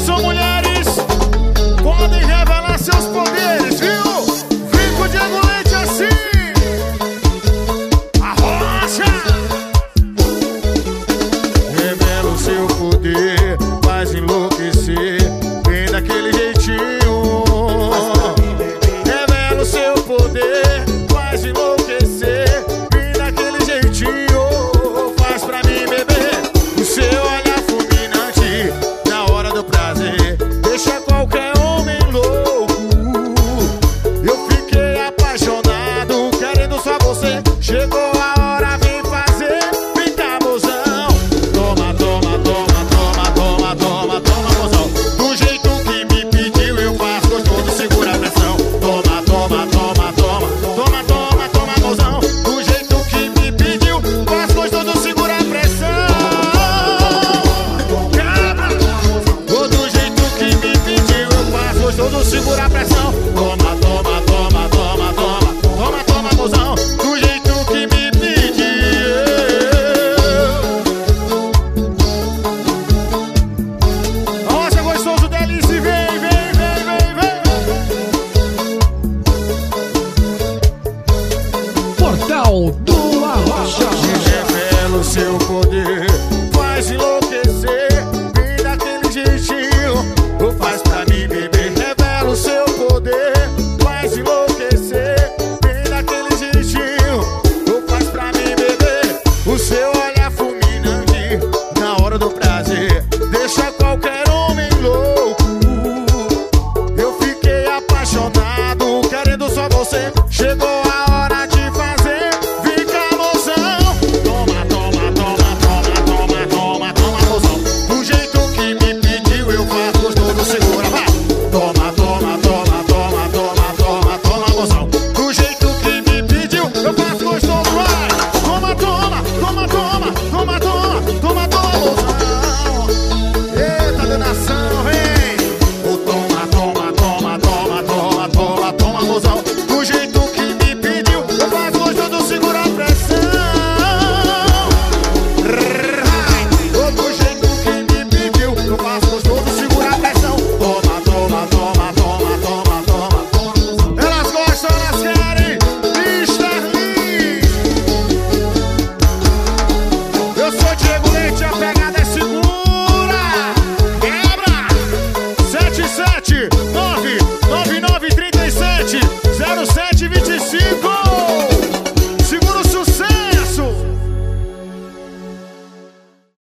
Atenção, mulheres, podem revelar seus poderes, viu? Fico de agulete assim. Arrocha! Revela o seu poder, faz louco. prazer. Deixa qualquer homem louco. Eu fiquei apaixonado Querendo só você. Chegou Valdo Arrocha. Revela o seu poder, faz enlouquecer, vem daquele jeitinho, o faz pra mim beber. Revela o seu poder, faz enlouquecer, vem daquele jeitinho, o faz pra mim beber. O seu olhar fulminante. Na hora do prazer, deixa qualquer homem louco. Eu fiquei apaixonado, querendo só você, chegou a Ô Diego Leite, apega